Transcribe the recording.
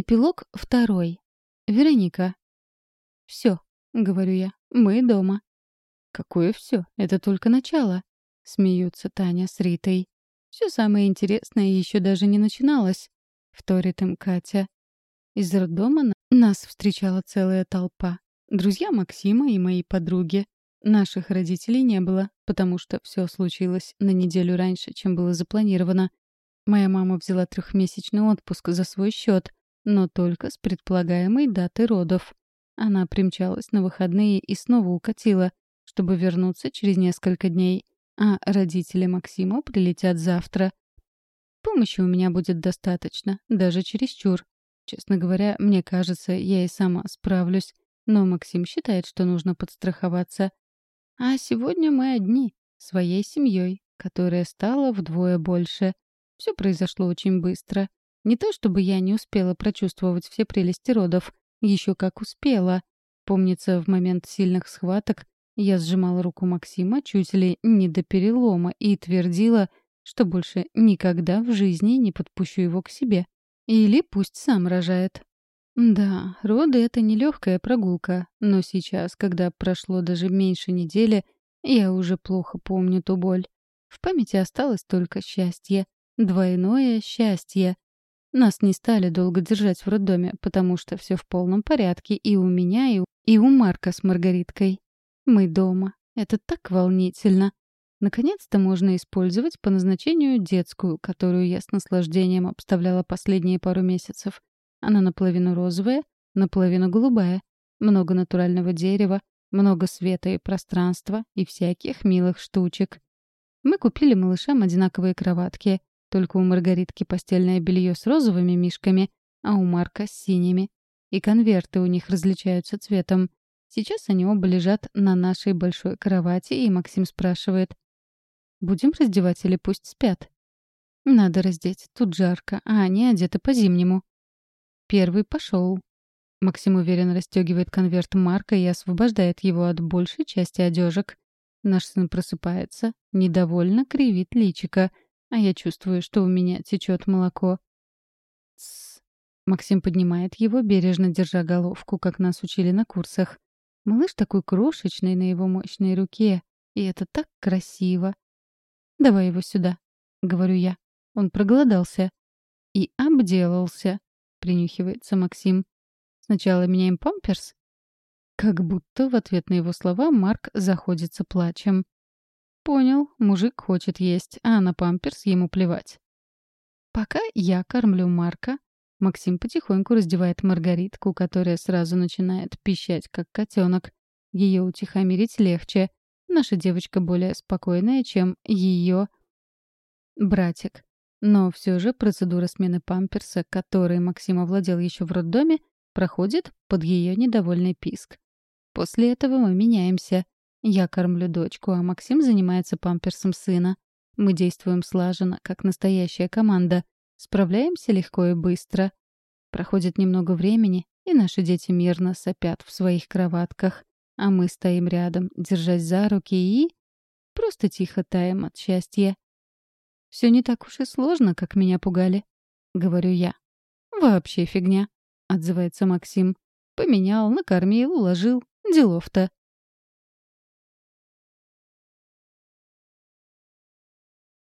Эпилог второй. Вероника. «Все», — говорю я, — «мы дома». «Какое все? Это только начало», — смеются Таня с Ритой. «Все самое интересное еще даже не начиналось», — вторит им Катя. Из роддома нас встречала целая толпа. Друзья Максима и мои подруги. Наших родителей не было, потому что все случилось на неделю раньше, чем было запланировано. Моя мама взяла трехмесячный отпуск за свой счет, но только с предполагаемой датой родов. Она примчалась на выходные и снова укатила, чтобы вернуться через несколько дней, а родители Максима прилетят завтра. Помощи у меня будет достаточно, даже чересчур. Честно говоря, мне кажется, я и сама справлюсь, но Максим считает, что нужно подстраховаться. А сегодня мы одни, своей семьей, которая стала вдвое больше. Все произошло очень быстро. Не то чтобы я не успела прочувствовать все прелести родов, еще как успела. Помнится, в момент сильных схваток я сжимала руку Максима чуть ли не до перелома и твердила, что больше никогда в жизни не подпущу его к себе. Или пусть сам рожает. Да, роды — это нелегкая прогулка, но сейчас, когда прошло даже меньше недели, я уже плохо помню ту боль. В памяти осталось только счастье. Двойное счастье. Нас не стали долго держать в роддоме, потому что все в полном порядке и у меня, и у, и у Марка с Маргариткой. Мы дома. Это так волнительно. Наконец-то можно использовать по назначению детскую, которую я с наслаждением обставляла последние пару месяцев. Она наполовину розовая, наполовину голубая. Много натурального дерева, много света и пространства и всяких милых штучек. Мы купили малышам одинаковые кроватки. Только у Маргаритки постельное белье с розовыми мишками, а у Марка с синими. И конверты у них различаются цветом. Сейчас они оба лежат на нашей большой кровати, и Максим спрашивает. «Будем раздевать или пусть спят?» «Надо раздеть, тут жарко, а они одеты по-зимнему». Первый пошел. Максим уверенно расстегивает конверт Марка и освобождает его от большей части одежек. Наш сын просыпается, недовольно кривит личико, а я чувствую, что у меня течет молоко. Тссс. Максим поднимает его, бережно держа головку, как нас учили на курсах. Малыш такой крошечный на его мощной руке, и это так красиво. «Давай его сюда», — говорю я. Он проголодался. И обделался. — принюхивается Максим. «Сначала меняем памперс?» Как будто в ответ на его слова Марк заходится плачем. «Понял, мужик хочет есть, а на памперс ему плевать». Пока я кормлю Марка, Максим потихоньку раздевает Маргаритку, которая сразу начинает пищать, как котенок. Ее утихомирить легче. Наша девочка более спокойная, чем ее братик. Но все же процедура смены памперса, которой Максим овладел еще в роддоме, проходит под ее недовольный писк. После этого мы меняемся. Я кормлю дочку, а Максим занимается памперсом сына. Мы действуем слаженно, как настоящая команда. Справляемся легко и быстро. Проходит немного времени, и наши дети мирно сопят в своих кроватках. А мы стоим рядом, держась за руки и... Просто тихо таем от счастья. Все не так уж и сложно, как меня пугали», — говорю я. «Вообще фигня», — отзывается Максим. «Поменял, накормил, уложил. Делов-то».